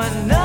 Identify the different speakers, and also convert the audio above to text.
Speaker 1: my